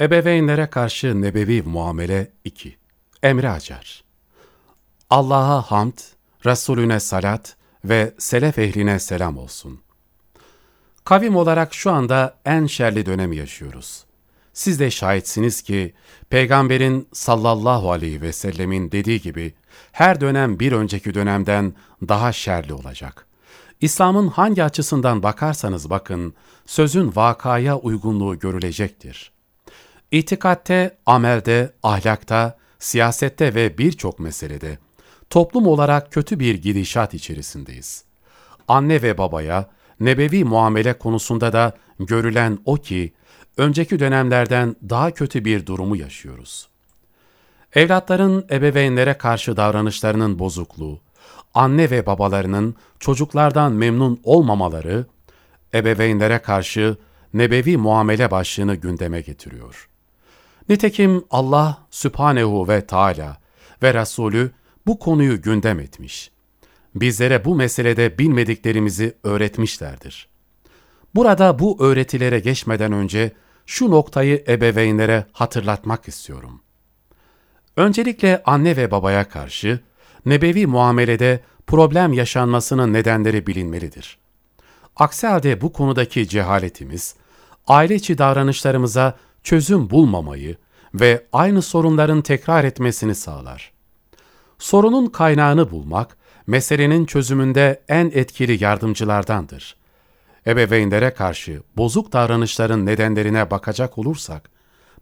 Ebeveynlere karşı nebevi muamele 2. Emre Acar Allah'a hamd, Resulüne salat ve selef ehline selam olsun. Kavim olarak şu anda en şerli dönemi yaşıyoruz. Siz de şahitsiniz ki Peygamberin sallallahu aleyhi ve sellemin dediği gibi her dönem bir önceki dönemden daha şerli olacak. İslam'ın hangi açısından bakarsanız bakın, sözün vakaya uygunluğu görülecektir. İtikatte, amelde, ahlakta, siyasette ve birçok meselede toplum olarak kötü bir gidişat içerisindeyiz. Anne ve babaya nebevi muamele konusunda da görülen o ki, önceki dönemlerden daha kötü bir durumu yaşıyoruz. Evlatların ebeveynlere karşı davranışlarının bozukluğu, anne ve babalarının çocuklardan memnun olmamaları, ebeveynlere karşı nebevi muamele başlığını gündeme getiriyor. Nitekim Allah Sübhanehu ve Teala ve Resulü bu konuyu gündem etmiş. Bizlere bu meselede bilmediklerimizi öğretmişlerdir. Burada bu öğretilere geçmeden önce şu noktayı ebeveynlere hatırlatmak istiyorum. Öncelikle anne ve babaya karşı nebevi muamelede problem yaşanmasının nedenleri bilinmelidir. Aksi halde bu konudaki cehaletimiz, aile içi davranışlarımıza çözüm bulmamayı ve aynı sorunların tekrar etmesini sağlar. Sorunun kaynağını bulmak, meselenin çözümünde en etkili yardımcılardandır. Ebeveynlere karşı bozuk davranışların nedenlerine bakacak olursak,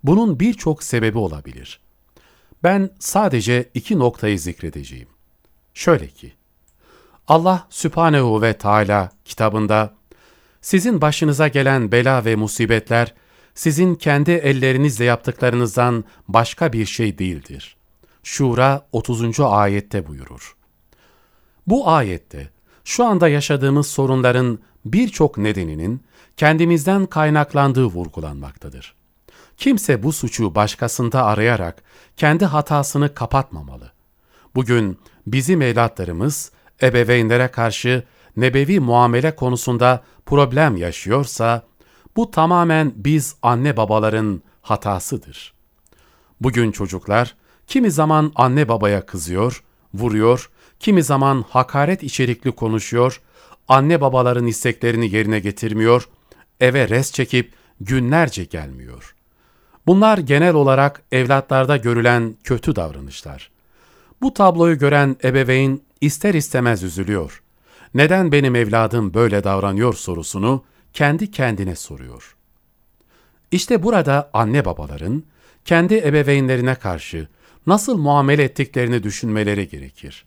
bunun birçok sebebi olabilir. Ben sadece iki noktayı zikredeceğim. Şöyle ki, Allah Sübhanehu ve Teala kitabında, sizin başınıza gelen bela ve musibetler, sizin kendi ellerinizle yaptıklarınızdan başka bir şey değildir. Şura 30. ayette buyurur. Bu ayette, şu anda yaşadığımız sorunların birçok nedeninin kendimizden kaynaklandığı vurgulanmaktadır. Kimse bu suçu başkasında arayarak kendi hatasını kapatmamalı. Bugün bizim evlatlarımız ebeveynlere karşı nebevi muamele konusunda problem yaşıyorsa, bu tamamen biz anne babaların hatasıdır. Bugün çocuklar kimi zaman anne babaya kızıyor, vuruyor, kimi zaman hakaret içerikli konuşuyor, anne babaların isteklerini yerine getirmiyor, eve res çekip günlerce gelmiyor. Bunlar genel olarak evlatlarda görülen kötü davranışlar. Bu tabloyu gören ebeveyn ister istemez üzülüyor. Neden benim evladım böyle davranıyor sorusunu kendi kendine soruyor. İşte burada anne babaların kendi ebeveynlerine karşı nasıl muamele ettiklerini düşünmeleri gerekir.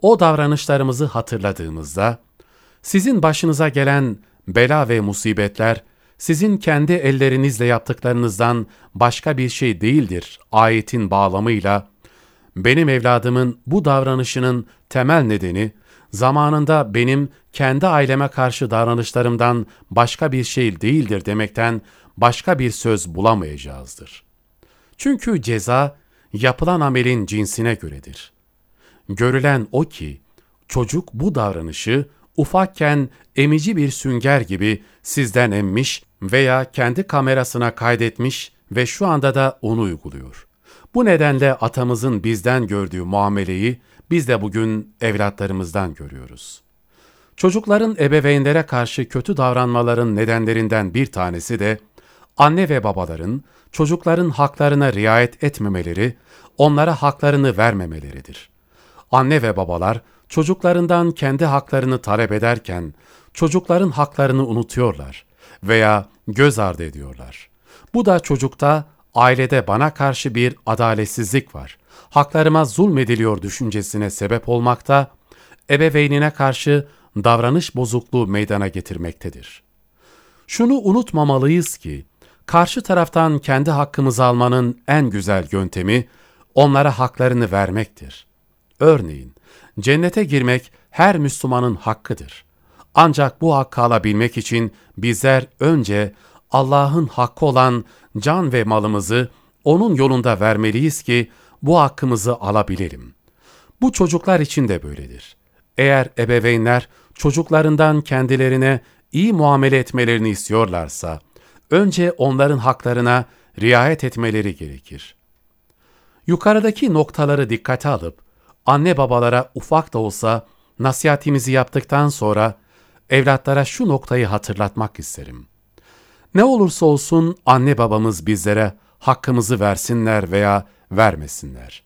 O davranışlarımızı hatırladığımızda, sizin başınıza gelen bela ve musibetler, sizin kendi ellerinizle yaptıklarınızdan başka bir şey değildir ayetin bağlamıyla, benim evladımın bu davranışının temel nedeni, zamanında benim kendi aileme karşı davranışlarımdan başka bir şey değildir demekten başka bir söz bulamayacağızdır. Çünkü ceza yapılan amelin cinsine göredir. Görülen o ki çocuk bu davranışı ufakken emici bir sünger gibi sizden emmiş veya kendi kamerasına kaydetmiş ve şu anda da onu uyguluyor. Bu nedenle atamızın bizden gördüğü muameleyi biz de bugün evlatlarımızdan görüyoruz. Çocukların ebeveynlere karşı kötü davranmaların nedenlerinden bir tanesi de anne ve babaların çocukların haklarına riayet etmemeleri, onlara haklarını vermemeleridir. Anne ve babalar çocuklarından kendi haklarını talep ederken çocukların haklarını unutuyorlar veya göz ardı ediyorlar. Bu da çocukta ailede bana karşı bir adaletsizlik var, haklarıma zulmediliyor düşüncesine sebep olmakta, ebeveynine karşı davranış bozukluğu meydana getirmektedir. Şunu unutmamalıyız ki, karşı taraftan kendi hakkımızı almanın en güzel yöntemi, onlara haklarını vermektir. Örneğin, cennete girmek her Müslümanın hakkıdır. Ancak bu hakkı alabilmek için bizler önce Allah'ın hakkı olan can ve malımızı onun yolunda vermeliyiz ki bu hakkımızı alabilelim. Bu çocuklar için de böyledir. Eğer ebeveynler çocuklarından kendilerine iyi muamele etmelerini istiyorlarsa, önce onların haklarına riayet etmeleri gerekir. Yukarıdaki noktaları dikkate alıp, anne babalara ufak da olsa nasihatimizi yaptıktan sonra evlatlara şu noktayı hatırlatmak isterim. Ne olursa olsun anne babamız bizlere hakkımızı versinler veya vermesinler.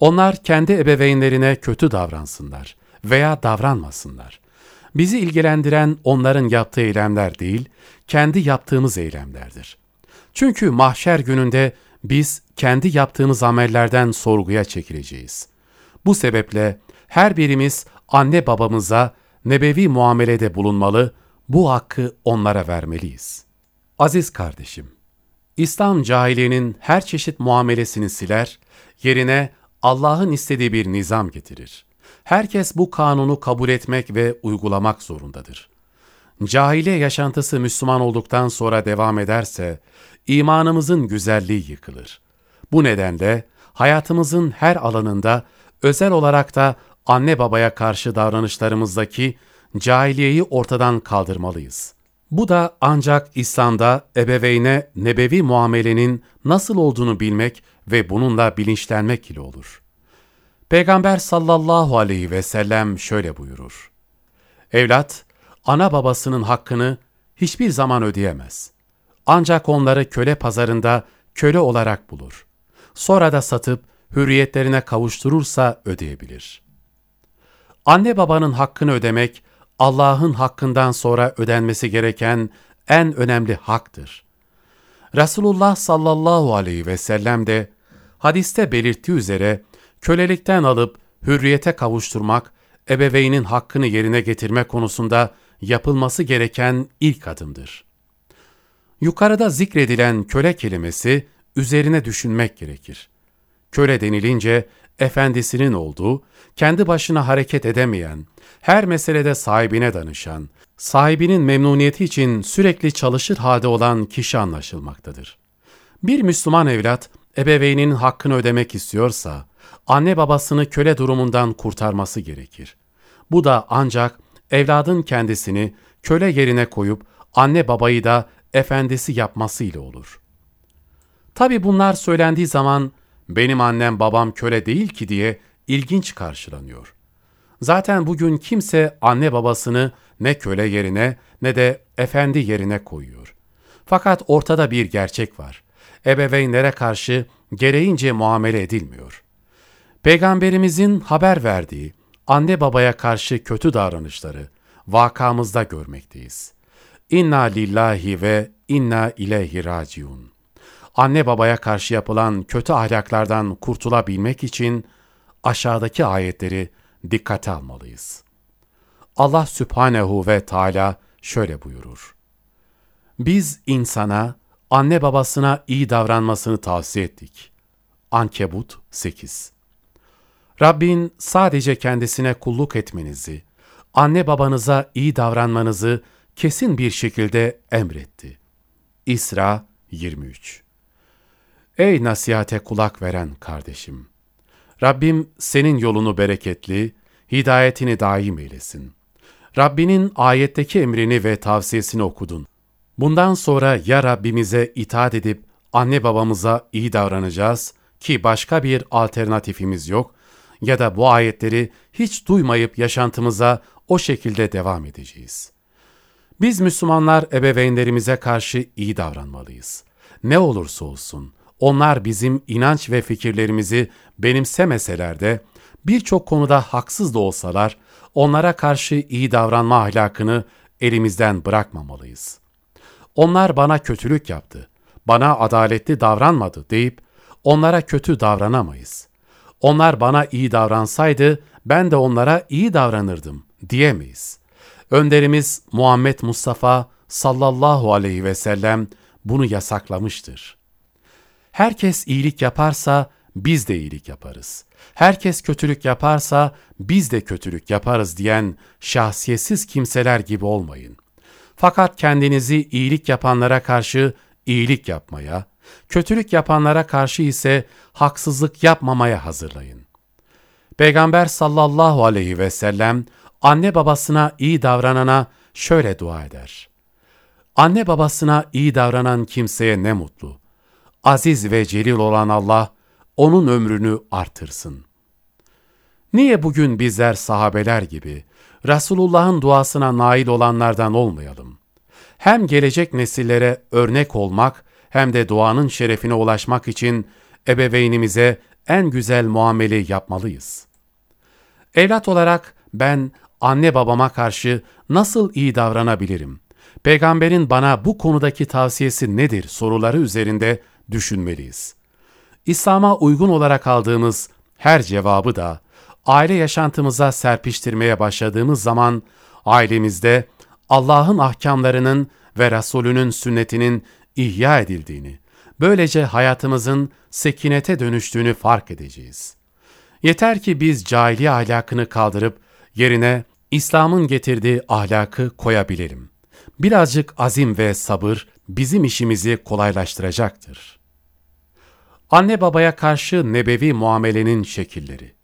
Onlar kendi ebeveynlerine kötü davransınlar veya davranmasınlar. Bizi ilgilendiren onların yaptığı eylemler değil, kendi yaptığımız eylemlerdir. Çünkü mahşer gününde biz kendi yaptığımız amellerden sorguya çekileceğiz. Bu sebeple her birimiz anne babamıza nebevi muamelede bulunmalı, bu hakkı onlara vermeliyiz. Aziz kardeşim, İslam cahiliyenin her çeşit muamelesini siler, yerine Allah'ın istediği bir nizam getirir. Herkes bu kanunu kabul etmek ve uygulamak zorundadır. Cahiliye yaşantısı Müslüman olduktan sonra devam ederse, imanımızın güzelliği yıkılır. Bu nedenle hayatımızın her alanında, özel olarak da anne babaya karşı davranışlarımızdaki cahiliyeyi ortadan kaldırmalıyız. Bu da ancak İslam'da ebeveyne nebevi muamelenin nasıl olduğunu bilmek ve bununla bilinçlenmek ile olur. Peygamber sallallahu aleyhi ve sellem şöyle buyurur. Evlat, ana babasının hakkını hiçbir zaman ödeyemez. Ancak onları köle pazarında köle olarak bulur. Sonra da satıp hürriyetlerine kavuşturursa ödeyebilir. Anne babanın hakkını ödemek, Allah'ın hakkından sonra ödenmesi gereken en önemli haktır. Resulullah sallallahu aleyhi ve sellem de hadiste belirttiği üzere kölelikten alıp hürriyete kavuşturmak, ebeveynin hakkını yerine getirme konusunda yapılması gereken ilk adımdır. Yukarıda zikredilen köle kelimesi üzerine düşünmek gerekir. Köle denilince efendisinin olduğu, kendi başına hareket edemeyen, her meselede sahibine danışan, sahibinin memnuniyeti için sürekli çalışır halde olan kişi anlaşılmaktadır. Bir Müslüman evlat, ebeveyninin hakkını ödemek istiyorsa, anne babasını köle durumundan kurtarması gerekir. Bu da ancak evladın kendisini köle yerine koyup anne babayı da efendisi yapmasıyla olur. Tabi bunlar söylendiği zaman benim annem babam köle değil ki diye ilginç karşılanıyor. Zaten bugün kimse anne babasını ne köle yerine ne de efendi yerine koyuyor. Fakat ortada bir gerçek var. Ebeveynlere karşı gereğince muamele edilmiyor. Peygamberimizin haber verdiği anne babaya karşı kötü davranışları vakamızda görmekteyiz. İnna lillahi ve inna ileyhi raciun. Anne babaya karşı yapılan kötü ahlaklardan kurtulabilmek için aşağıdaki ayetleri dikkate almalıyız. Allah Sübhanehu ve Teala şöyle buyurur. Biz insana, anne babasına iyi davranmasını tavsiye ettik. Ankebut 8 Rabbin sadece kendisine kulluk etmenizi, anne babanıza iyi davranmanızı kesin bir şekilde emretti. İsra 23 Ey nasihate kulak veren kardeşim! Rabbim senin yolunu bereketli, hidayetini daim eylesin. Rabbinin ayetteki emrini ve tavsiyesini okudun. Bundan sonra ya Rabbimize itaat edip anne babamıza iyi davranacağız ki başka bir alternatifimiz yok ya da bu ayetleri hiç duymayıp yaşantımıza o şekilde devam edeceğiz. Biz Müslümanlar ebeveynlerimize karşı iyi davranmalıyız. Ne olursa olsun onlar bizim inanç ve fikirlerimizi benimsemeseler de birçok konuda haksız da olsalar onlara karşı iyi davranma ahlakını elimizden bırakmamalıyız. Onlar bana kötülük yaptı, bana adaletli davranmadı deyip onlara kötü davranamayız. Onlar bana iyi davransaydı ben de onlara iyi davranırdım diyemeyiz. Önderimiz Muhammed Mustafa sallallahu aleyhi ve sellem bunu yasaklamıştır. Herkes iyilik yaparsa biz de iyilik yaparız. Herkes kötülük yaparsa biz de kötülük yaparız diyen şahsiyetsiz kimseler gibi olmayın. Fakat kendinizi iyilik yapanlara karşı iyilik yapmaya, kötülük yapanlara karşı ise haksızlık yapmamaya hazırlayın. Peygamber sallallahu aleyhi ve sellem anne babasına iyi davranana şöyle dua eder. Anne babasına iyi davranan kimseye ne mutlu. Aziz ve celil olan Allah, onun ömrünü artırsın. Niye bugün bizler sahabeler gibi Resulullah'ın duasına nail olanlardan olmayalım? Hem gelecek nesillere örnek olmak hem de duanın şerefine ulaşmak için ebeveynimize en güzel muamele yapmalıyız. Evlat olarak ben anne babama karşı nasıl iyi davranabilirim? Peygamberin bana bu konudaki tavsiyesi nedir soruları üzerinde düşünmeliyiz. İslam'a uygun olarak aldığımız her cevabı da aile yaşantımıza serpiştirmeye başladığımız zaman ailemizde Allah'ın ahkamlarının ve Resulünün sünnetinin ihya edildiğini, böylece hayatımızın sekinete dönüştüğünü fark edeceğiz. Yeter ki biz cahiliye ahlakını kaldırıp yerine İslam'ın getirdiği ahlakı koyabilelim. Birazcık azim ve sabır bizim işimizi kolaylaştıracaktır. Anne babaya karşı nebevi muamelenin şekilleri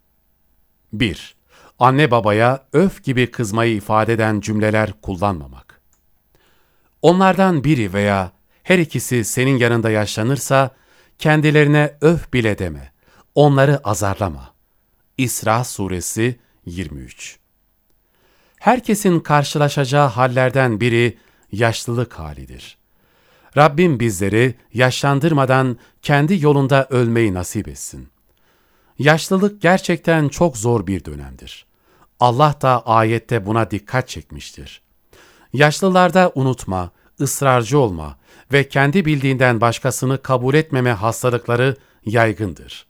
1. Anne babaya öf gibi kızmayı ifade eden cümleler kullanmamak. Onlardan biri veya her ikisi senin yanında yaşlanırsa kendilerine öf bile deme. Onları azarlama. İsra suresi 23 Herkesin karşılaşacağı hallerden biri yaşlılık halidir. Rabbim bizleri yaşlandırmadan kendi yolunda ölmeyi nasip etsin. Yaşlılık gerçekten çok zor bir dönemdir. Allah da ayette buna dikkat çekmiştir. Yaşlılarda unutma, ısrarcı olma ve kendi bildiğinden başkasını kabul etmeme hastalıkları yaygındır.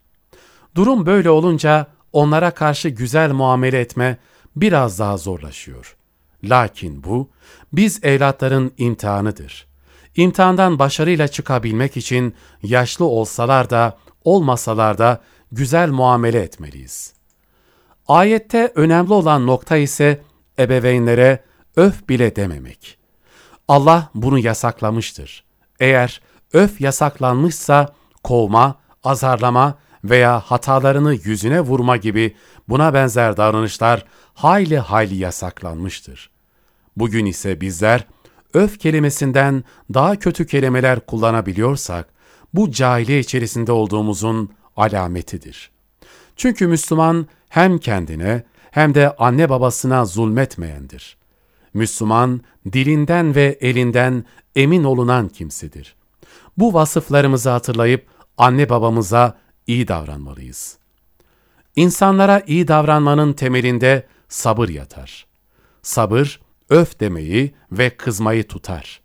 Durum böyle olunca onlara karşı güzel muamele etme biraz daha zorlaşıyor. Lakin bu, biz evlatların imtihanıdır. İmtihandan başarıyla çıkabilmek için yaşlı olsalar da olmasalar da güzel muamele etmeliyiz. Ayette önemli olan nokta ise ebeveynlere öf bile dememek. Allah bunu yasaklamıştır. Eğer öf yasaklanmışsa kovma, azarlama veya hatalarını yüzüne vurma gibi buna benzer davranışlar hayli hayli yasaklanmıştır. Bugün ise bizler öf kelimesinden daha kötü kelimeler kullanabiliyorsak, bu cahiliye içerisinde olduğumuzun alametidir. Çünkü Müslüman hem kendine hem de anne babasına zulmetmeyendir. Müslüman dilinden ve elinden emin olunan kimsedir. Bu vasıflarımızı hatırlayıp anne babamıza iyi davranmalıyız. İnsanlara iyi davranmanın temelinde sabır yatar. Sabır, öf demeyi ve kızmayı tutar.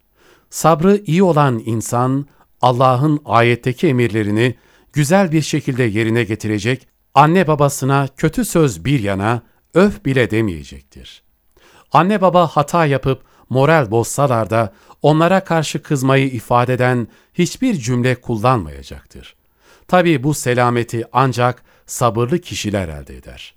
Sabrı iyi olan insan, Allah'ın ayetteki emirlerini güzel bir şekilde yerine getirecek, anne babasına kötü söz bir yana, öf bile demeyecektir. Anne baba hata yapıp moral bozsalar da onlara karşı kızmayı ifade eden hiçbir cümle kullanmayacaktır. Tabi bu selameti ancak sabırlı kişiler elde eder.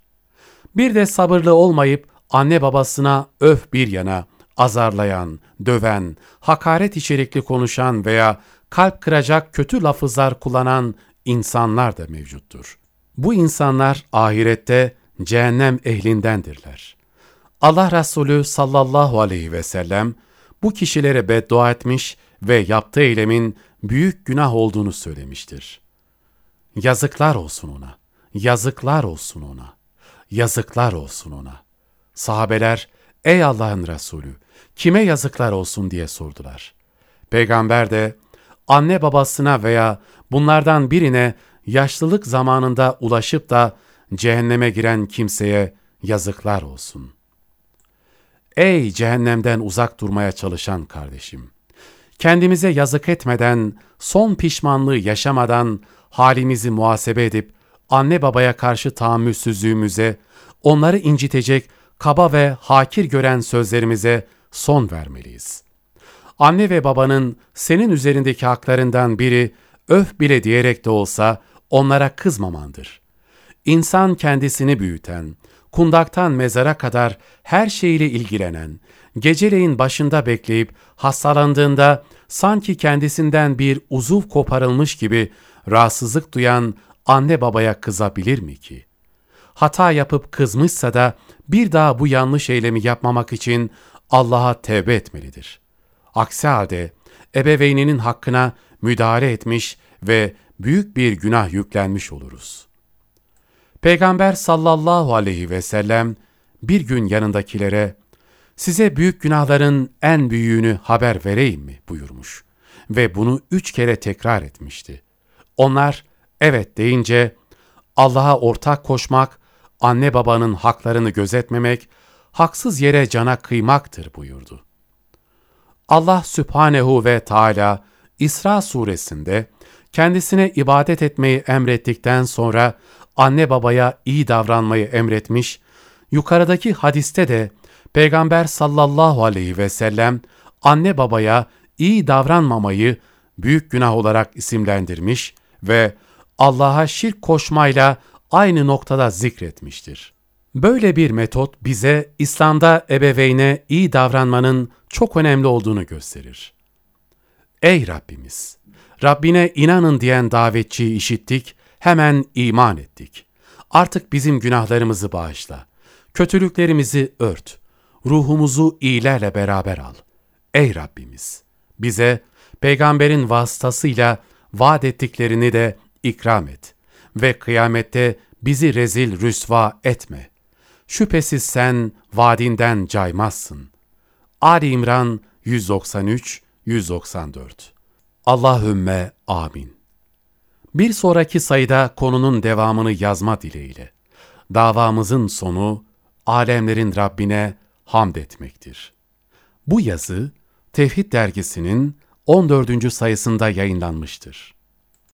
Bir de sabırlı olmayıp anne babasına öf bir yana, azarlayan, döven, hakaret içerikli konuşan veya kalp kıracak kötü lafızlar kullanan insanlar da mevcuttur. Bu insanlar ahirette cehennem ehlindendirler. Allah Resulü sallallahu aleyhi ve sellem bu kişilere beddua etmiş ve yaptığı eylemin büyük günah olduğunu söylemiştir. Yazıklar olsun ona, yazıklar olsun ona, yazıklar olsun ona. Sahabeler, ey Allah'ın Resulü, kime yazıklar olsun diye sordular. Peygamber de, anne babasına veya bunlardan birine yaşlılık zamanında ulaşıp da cehenneme giren kimseye yazıklar olsun. Ey cehennemden uzak durmaya çalışan kardeşim! Kendimize yazık etmeden, son pişmanlığı yaşamadan halimizi muhasebe edip anne babaya karşı tahammülsüzlüğümüze, onları incitecek, kaba ve hakir gören sözlerimize son vermeliyiz. Anne ve babanın senin üzerindeki haklarından biri öf bile diyerek de olsa onlara kızmamandır. İnsan kendisini büyüten, kundaktan mezara kadar her şeyle ilgilenen, geceleyin başında bekleyip hastalandığında sanki kendisinden bir uzuv koparılmış gibi rahatsızlık duyan anne babaya kızabilir mi ki? Hata yapıp kızmışsa da bir daha bu yanlış eylemi yapmamak için Allah'a tevbe etmelidir. Aksi halde ebeveyninin hakkına müdahale etmiş ve büyük bir günah yüklenmiş oluruz. Peygamber sallallahu aleyhi ve sellem bir gün yanındakilere size büyük günahların en büyüğünü haber vereyim mi buyurmuş ve bunu üç kere tekrar etmişti. Onlar evet deyince Allah'a ortak koşmak, anne babanın haklarını gözetmemek, haksız yere cana kıymaktır buyurdu. Allah Sübhanehu ve Teala İsra suresinde kendisine ibadet etmeyi emrettikten sonra anne babaya iyi davranmayı emretmiş, yukarıdaki hadiste de Peygamber sallallahu aleyhi ve sellem anne babaya iyi davranmamayı büyük günah olarak isimlendirmiş ve Allah'a şirk koşmayla aynı noktada zikretmiştir. Böyle bir metot bize İslam'da ebeveyne iyi davranmanın çok önemli olduğunu gösterir. Ey Rabbimiz! Rabbine inanın diyen davetçiyi işittik, hemen iman ettik. Artık bizim günahlarımızı bağışla. Kötülüklerimizi ört. Ruhumuzu iyilerle beraber al. Ey Rabbimiz! Bize peygamberin vasıtasıyla vaat ettiklerini de ikram et ve kıyamette bizi rezil rüsva etme. Şüphesiz sen vaadinden caymazsın. Ali İmran 193 194 Allahümme amin. Bir sonraki sayıda konunun devamını yazma dileğiyle. Davamızın sonu alemlerin Rabbine hamd etmektir. Bu yazı Tevhid dergisinin 14. sayısında yayınlanmıştır.